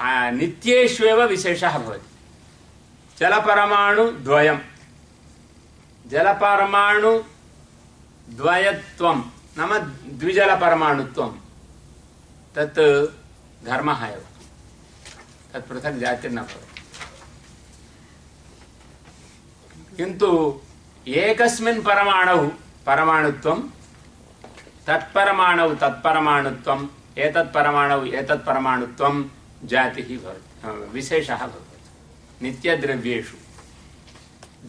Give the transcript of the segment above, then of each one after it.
नित्येष्वेव विशेषः भवति। जलपरमाणुद्वयं जलपरमाणुद्वयत्वं नाम द्विजलपरमाणुत्वं तत् धर्मः एव। तत् पृथक् जातिर्न भवति। किन्तु एकस्मिन् परमाणौ परमाणुत्वं तत्परमाणौ तत्परमाणुत्वम्, एतत् परमाणौ एतत् परमाणुत्वं जातिः भवति विशेषः भवति। नित्यद्रव्येषु।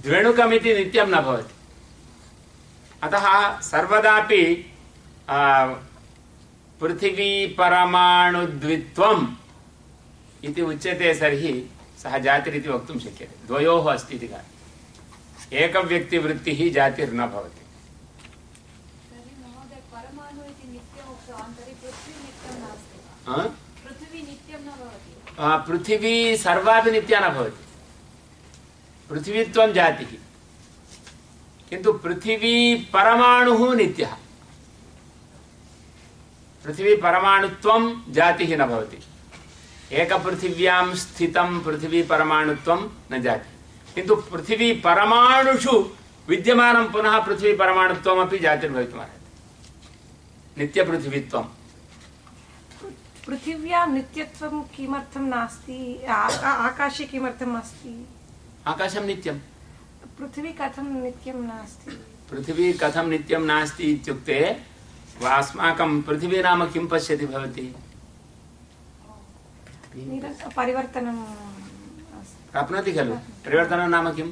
द्वेणुकमिति नित्यं न भवति। अतः सर्वदापि पृथिवीपरमाणुद्वित्वम् इति उच्यते तर्हि सः जातिरिति वक्तुं शक्यते। द्वयोः अस्ति इति कार्यम् एकव्यक्तिवृत्तिः जातिर्न भवति। पृथिवी सर्वापि नित्या न भवति। पृथिवीत्वं जातिः। किन्तु पृथिवी परमाणुः नित्यः। पृथिवी परमाणुत्वं जातिः न भवति। एकपृथिव्यां स्थितं पृथिवी परमाणुत्वं न जातिः। किन्तु पृथिवी परमाणुषु विद्यमानं पुनः पृथ्वी परमाणुत्वमपि जातिर्भवितुमर्हति। नित्यपृथिवीत्वं। पृथिव्यां नित्यत्वं किमर्थं नास्ति? आकाशे किमर्थम् अस्ति? आकाशं नित्यं। पृथिवी कथं नित्यं नास्ति? पृथिवी कथं नित्यं नास्ति इत्युक्ते अस्माकं पृथिवी नाम किं पश्यति भवती? परिवर्तनं प्राप्नोति खलु। परिवर्तनं नाम किम्?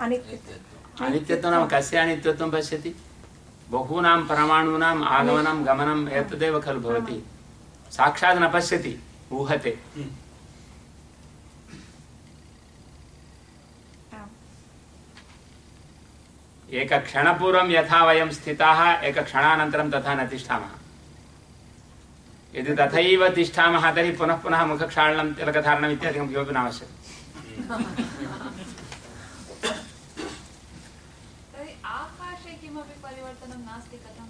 अनित्यत्वं। नाम कस्य अनित्यत्वं पश्यति? बहूनां परमाणूनाम् आगमनं गमनम् एतदेव खलु भवति। साक्षात् न पश्यति ऊहते। एकक्षणपूर्वं यथा वयं स्थिताः एकक्षणानन्तरं तथा न तिष्ठामः। यदि तथैव तिष्ठामः तर्हि पुनः पुनः मुखक्षालनं तिलकधारणम् इत्यादिकं किमपि नावश्यकम्। आकाशे किमपि परिवर्तनं नास्ति कथं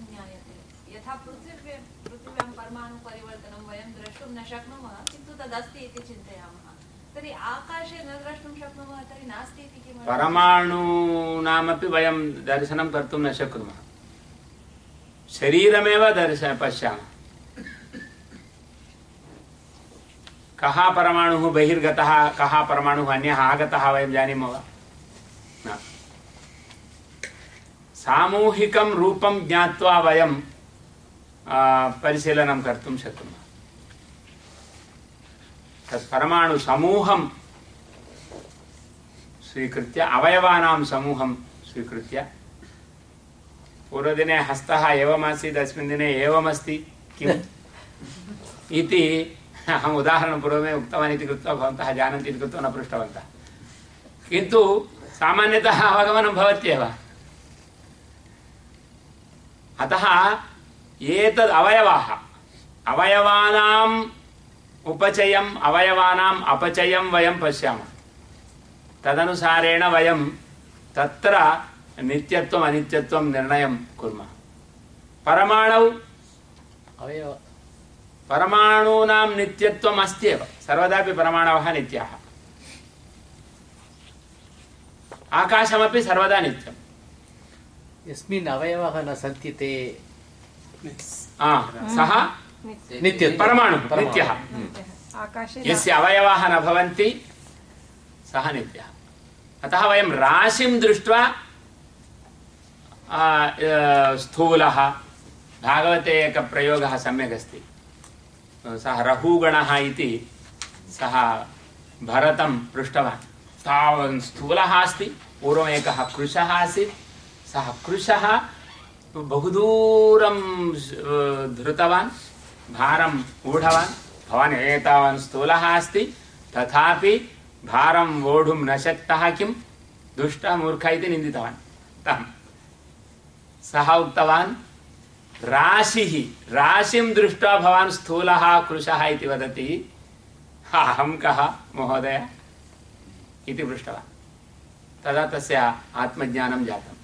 यथा पृथिव्यां पृथिव्यां परमाणु परिवर्तनं वयं द्रष्टुं न शक्नुमः, किन्तु तदस्ति इति चिन्तयामः। तर्हि आकाशे न द्रष्टुं शक्नुमः, तर्हि नास्ति इति किम् परमाणूनामपि वयं दर्शनं कर्तुं न शक्नुमः। शरीरमेव दर्श पश्यामः। कः परमाणुः बहिर्गतः, कः परमाणुः अन्यः आगतः वयं जानीमः वा? सामूहिकं रूपं ज्ञात्वा वयं परिशीलनं कर्तुं शक्नुमः तत् परमाणुसमूहं स्वीकृत्य अवयवानां समूहं स्वीकृत्य पूर्वदिने हस्तः एवमासीत् अस्मिन् दिने एवमस्ति किम् इति अहम् उदाहरणं पूर्वमेव उक्तवान् इति कृत्वा भवन्तः जानन्ति इति कृत्वा न पृष्टवन्तः। किन्तु सामान्यतः अवगमनं भवत्येव। अतः एतद् अवयवाः। अवयवानाम् उपचयम् अवयवानाम् अपचयं वयं पश्यामः। तदनुसारेण वयं तत्र नित्यत्वम् अनित्यत्वं निर्णयं कुर्मः। परमाणौ अवयव। परमाणूनां नित्यत्वम् अस्त्येव सर्वदापि परमाणवः नित्याः। आकाशमपि सर्वदा नित्यम्। यस्मिन् अवयवः न सन्ति ते सः नित्य परमाणुः नित्यः यस्य अवयवाः न भवन्ति सः नित्यः अतः वयं राशिं दृष्ट्वा स्थूलः भागवते एकः प्रयोगः सम्यक् अस्ति सः रघुगणः इति सः भरतं पृष्टवान् तावन् स्थूलः अस्ति पूर्वम् एकः कृशः आसीत् सः कृशः बहुदूरं धृतवान्, भारम् ऊढवान्, भवान् एतावान् स्थूलः अस्ति, तथापि भारं वोढुं न शक्तः किं? दुष्टः मूर्ख इति निन्दितवान्। तं। सः उक्तवान्, राशिः, राशिं दृष्ट्वा भवान् स्थूलः, कृशः इति वदति। अहं कः, महोदय? इति पृष्टवान्। तदा तस्य आत्मज्ञानं जातम्।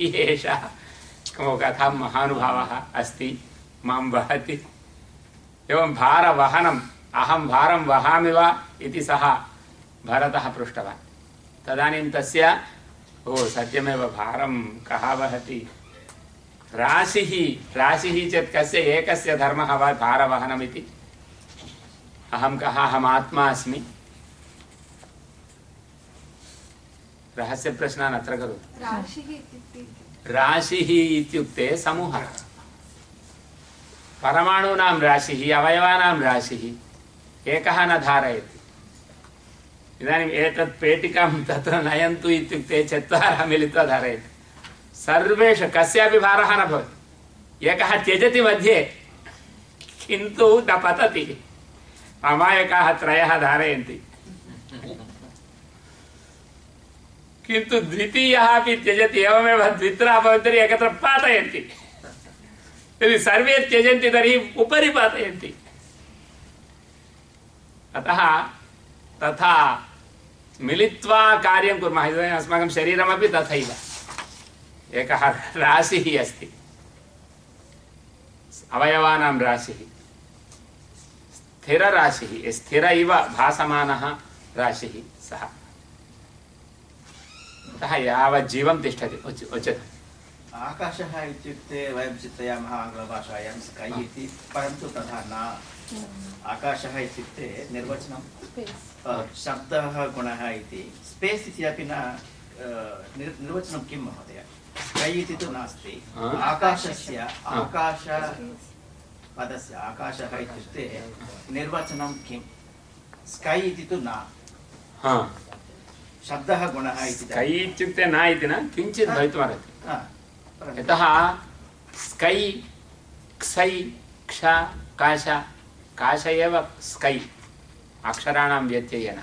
एषः कथां महानुभावः अस्ति। माँ वहति। एवं भारवहनम्, अहं भारं वहामि वा इति सः भरतः पृष्टवान्। तदानीं तस्य, ओ, सत्यमेव, भारं कः वहति? राशिः राशिः चेत् कस्य, एकस्य धर्मः वा भारवहनमिति? अहं कः, अहम् आत्मा अस्मि? रहस्यप्रश्नान् अत्र करोतु। राशिः राशिः समूहः। परमाणूनां राशिः, अवयवानां राशिः, एकः न धारयति। इदानीम् एतत् पेटिकां तत्र नयन्तु इत्युक्ते चत्वारः मिलित्वा धारयति। सर्वेषु कस्यापि त्यजति मध्ये, किन्तु न पतति। अमायकाः त्रयः किन्तु द्वितीयः अपि त्यजति, एवमेव द्वित्रा भवन्ति तर्हि एकत्र पातयन्ति। यदि सर्वे त्यजन्ति, तर्हि उपरि पातयन्ति। अतः तथा मिलित्वा कार्यं कुर्मः। इदानीम् अस्माकं शरीरमपि तथैव। एकः राशिः अस्ति। अवयवानां राशिः। स्थिरराशिः, स्थिर इव भासमानः राशिः सः। अतः यावत् जीवं तिष्ठति। उच् उच्यते। आकाशः इत्युक्ते वयं चिन्तयामः आङ्ग्लभाषायां स्कै इति परन्तु तथा न। आकाशः इत्युक्ते निर्वचनं। शब्दः गुणः इति। स्पेस् इति अपि न निर्वचनं किं महोदय? स्कै इति तु नास्ति। आकाशस्य आकाश पदस्य आकाशः इत्युक्ते निर्वचनं किं? स्कै इति तु न। हा। शब्दः गुणः इति स्कै इत्युक्ते न इति न किञ्चित् भवितुमर्हति हा, परन्तु- यतः स्कै क्षै क्ष काश काश एव स्कै अक्षराणां व्यत्ययेन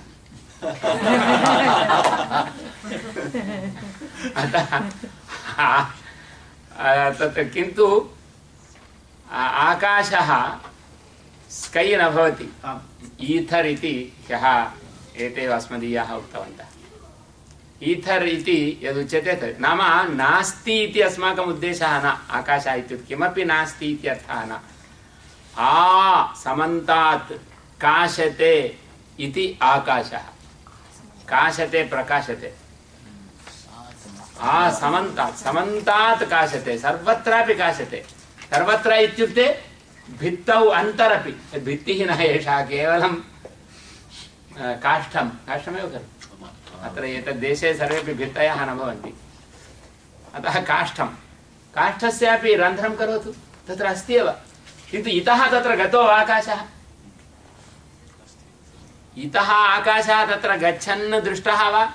अतः आ- आ, तत्र किन्तु आ- आकाशः स्कै न भवति आम् ईथर् इति ह्यः एते अस्मदीयाः उक्तवन्तः ईथर् इति यदुच्यते नाम नास्ति इति अस्माकम् उद्देशः न, आकाशः इत्युक्ते किमपि नास्ति इत्यर्थः न। आ समन्तात् काशते इति आकाशः। काशते प्रकाशते। आ समन्तात् समन्तात् काशते, सर्वत्रापि काशते। सर्वत्र इत्युक्ते भित्तौ अन्तरपि भित्तिः न, एषः केवलं काष्ठं। काष्ठमेव खलु। अत्र एतद्देशे सर्वेपि भित्तयः न भवन्ति। अतः काष्ठं। काष्ठस्यापि रन्ध्रं करोतु। तत्र अस्ति एव। किन्तु इतः तत्र गतो आकाशः। इतः आकाशः तत्र गच्छन् दृष्टः वा?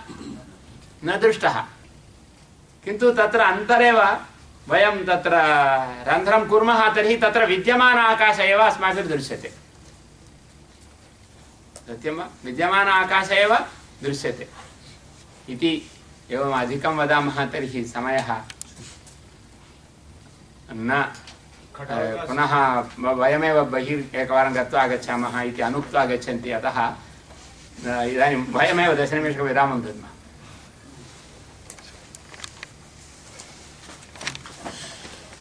न दृष्टः। किन्तु तत्र अन्तरेव वयं तत्र रन्ध्रं कुर्मः तर्हि तत्र विद्यमान आकाश एव अस्माभिः दृश्यते। सत्यं वा? विद्यमान आकाश एव दृश्यते। इति एवम् अधिकं वदामः तर्हि समयः न पुनः वयमेव बहिर् एकवारं गत्वा आगच्छामः इति अनुक्त्वा गच्छन्ति अतः इदानीं वयमेव दशनिमेषविरामं दद्मः।